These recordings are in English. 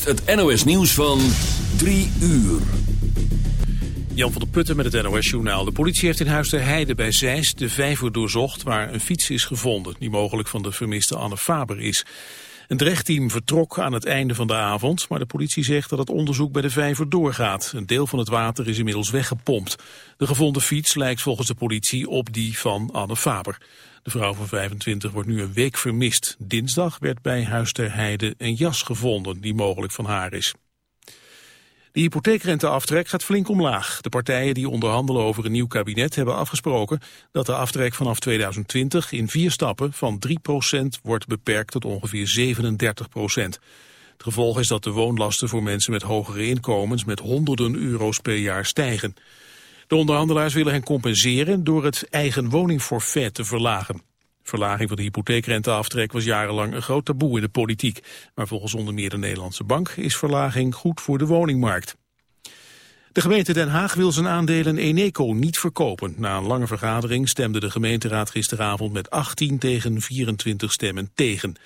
het NOS nieuws van 3 uur. Jan van der Putten met het NOS-journaal. De politie heeft in Huis ter Heide bij Zeist de vijver doorzocht... waar een fiets is gevonden, die mogelijk van de vermiste Anne Faber is. Een drechtteam vertrok aan het einde van de avond... maar de politie zegt dat het onderzoek bij de vijver doorgaat. Een deel van het water is inmiddels weggepompt. De gevonden fiets lijkt volgens de politie op die van Anne Faber. De vrouw van 25 wordt nu een week vermist. Dinsdag werd bij Huis ter Heide een jas gevonden die mogelijk van haar is. De hypotheekrenteaftrek gaat flink omlaag. De partijen die onderhandelen over een nieuw kabinet hebben afgesproken dat de aftrek vanaf 2020 in vier stappen van 3% wordt beperkt tot ongeveer 37%. Het gevolg is dat de woonlasten voor mensen met hogere inkomens met honderden euro's per jaar stijgen. De onderhandelaars willen hen compenseren door het eigen woningforfait te verlagen. Verlaging van de hypotheekrenteaftrek was jarenlang een groot taboe in de politiek. Maar volgens onder meer de Nederlandse Bank is verlaging goed voor de woningmarkt. De gemeente Den Haag wil zijn aandelen Eneco niet verkopen. Na een lange vergadering stemde de gemeenteraad gisteravond met 18 tegen 24 stemmen tegen.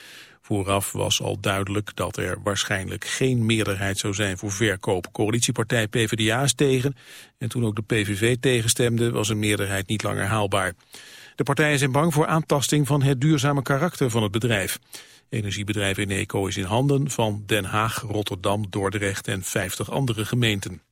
Vooraf was al duidelijk dat er waarschijnlijk geen meerderheid zou zijn voor verkoop. Coalitiepartij PvdA is tegen en toen ook de PVV tegenstemde was een meerderheid niet langer haalbaar. De partijen zijn bang voor aantasting van het duurzame karakter van het bedrijf. Energiebedrijf Eneco is in handen van Den Haag, Rotterdam, Dordrecht en 50 andere gemeenten.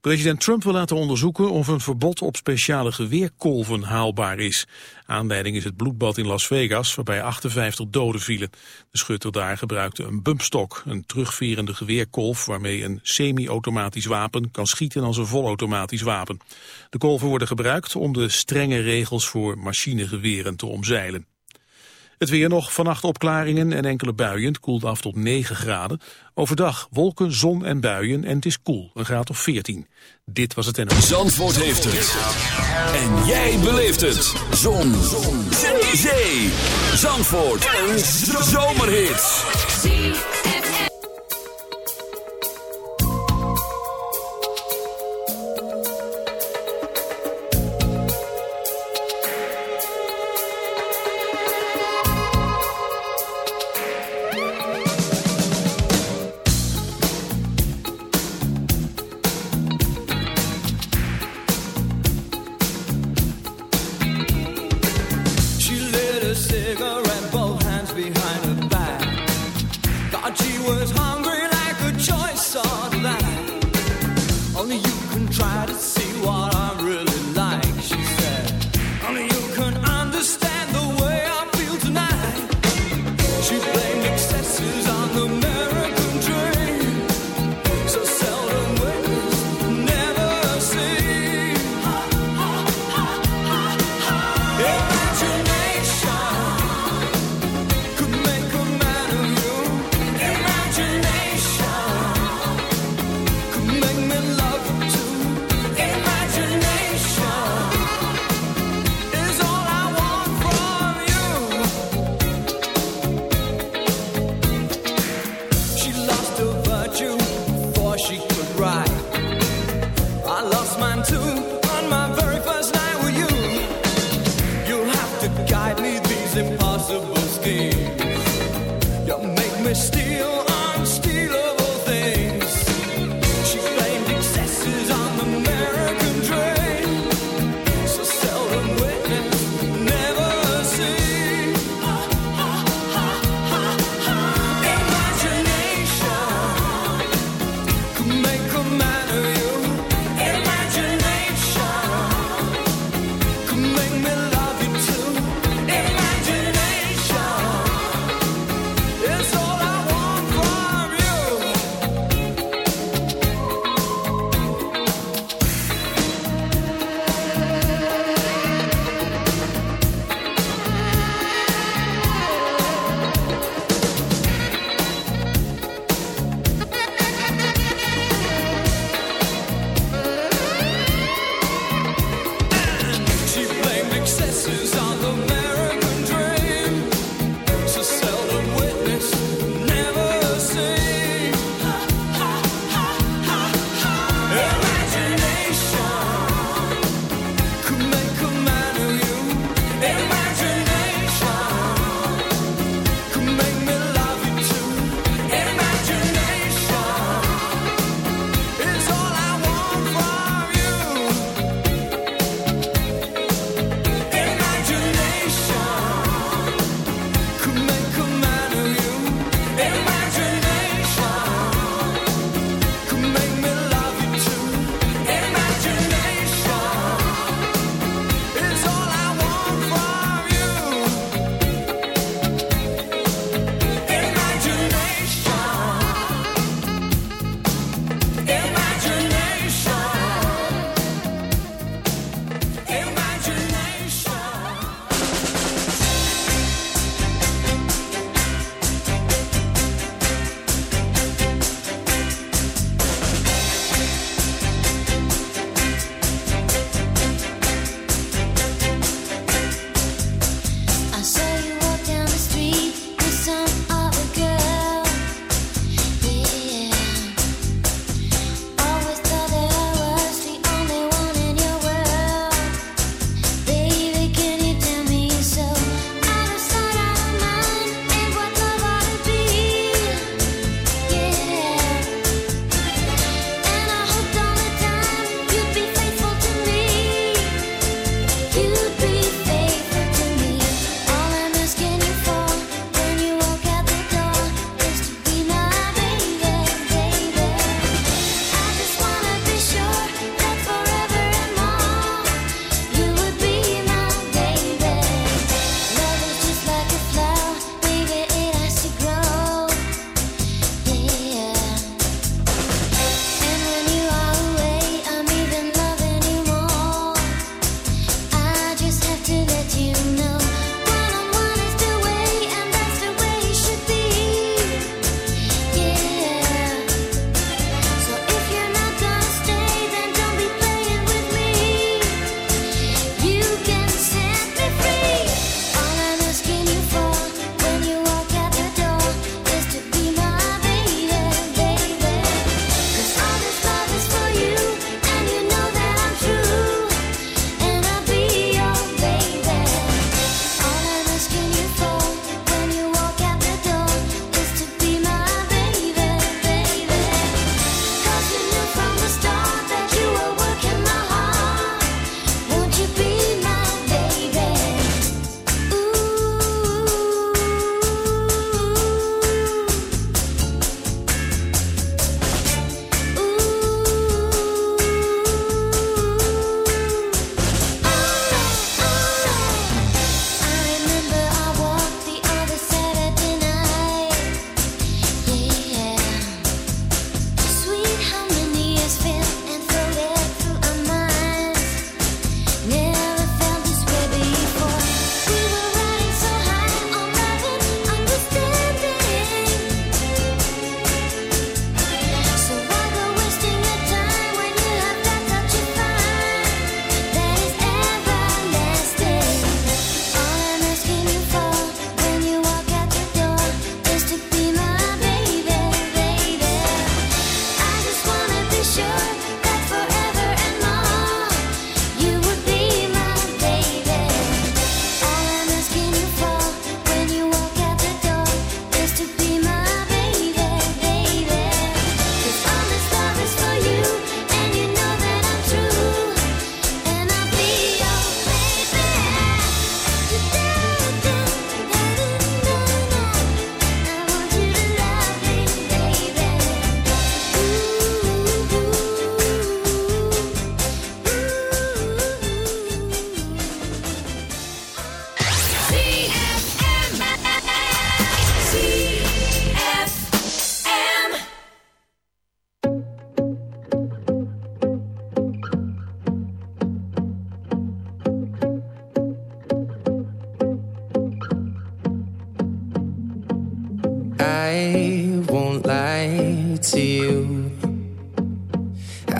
President Trump wil laten onderzoeken of een verbod op speciale geweerkolven haalbaar is. Aanleiding is het bloedbad in Las Vegas, waarbij 58 doden vielen. De schutter daar gebruikte een bumpstok, een terugverende geweerkolf... waarmee een semi-automatisch wapen kan schieten als een volautomatisch wapen. De kolven worden gebruikt om de strenge regels voor machinegeweren te omzeilen. Het weer nog, vannacht opklaringen en enkele buien. Het koelt af tot 9 graden. Overdag wolken, zon en buien en het is koel, een graad of 14. Dit was het en... Zandvoort heeft het. En jij beleeft het. Zon. zon. Zee. Zandvoort. Een zomerhit.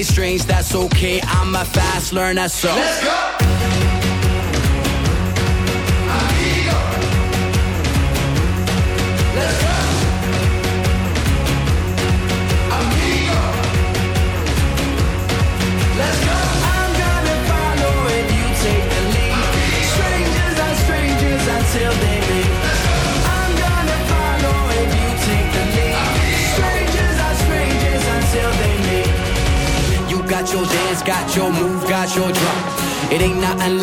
play strings, that's okay. I'm a fast learner, so. Let's go!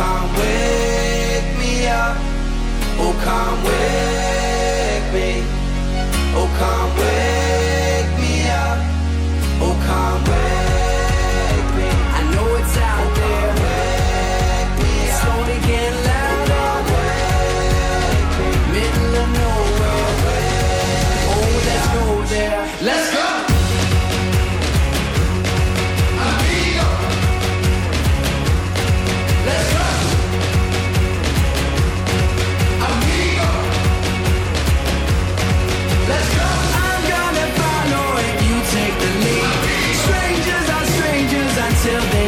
Come wake me up. Oh, can't wake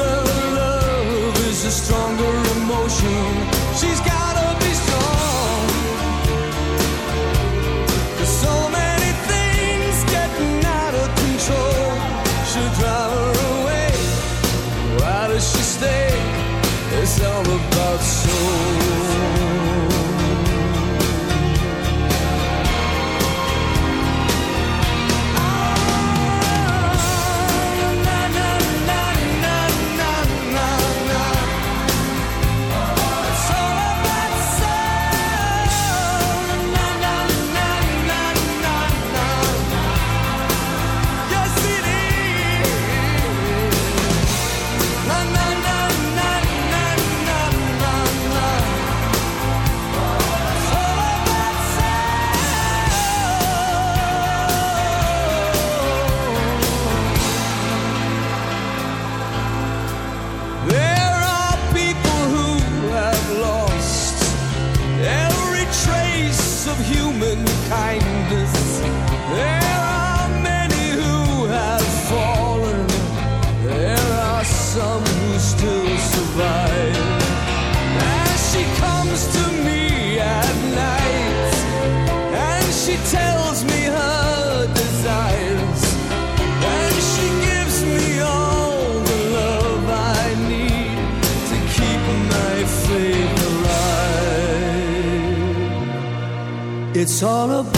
Under love is a stronger emotion. She's gotta It's all about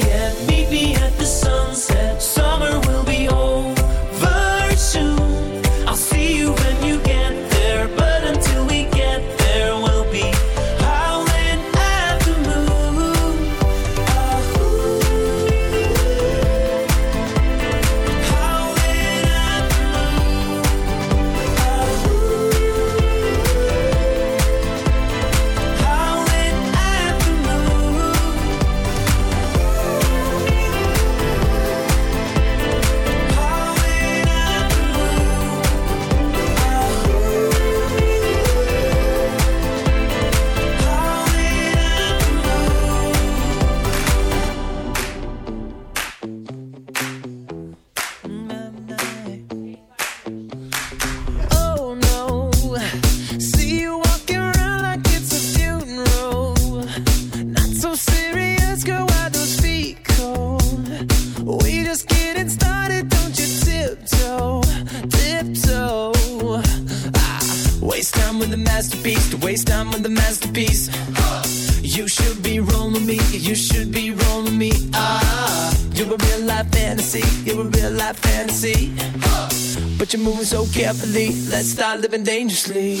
strangely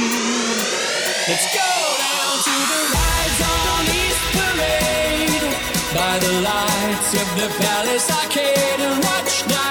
lights of the palace arcade and watch now.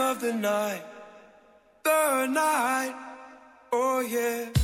of the night, the night, oh yeah.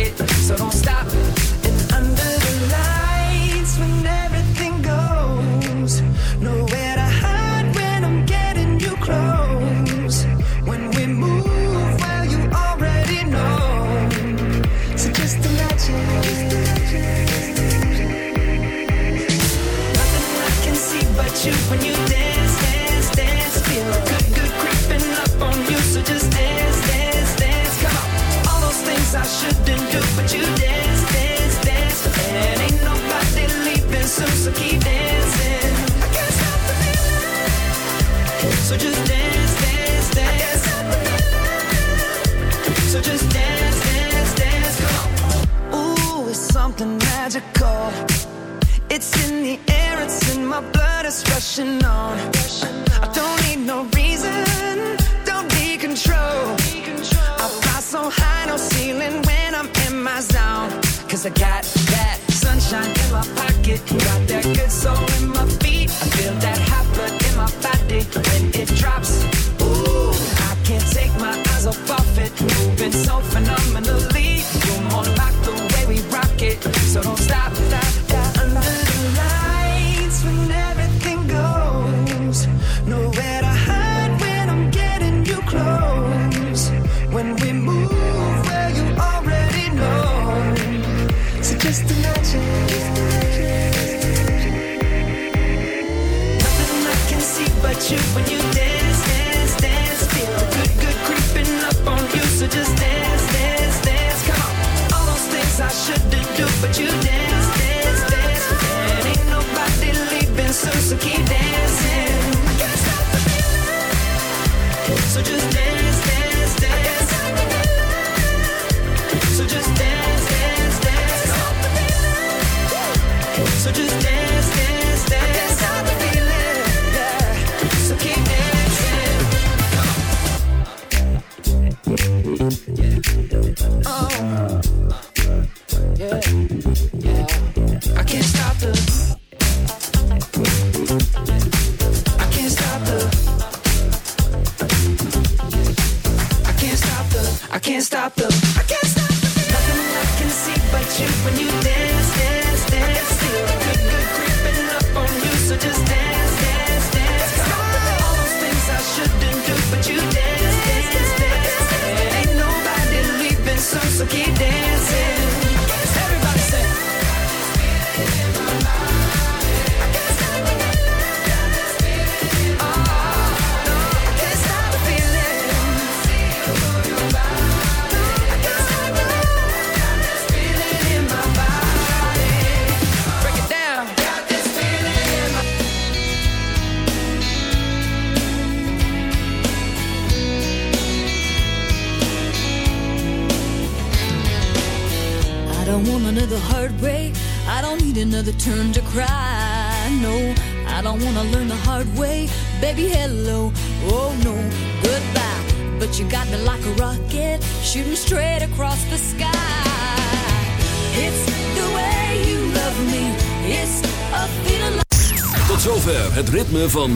it, so don't stop.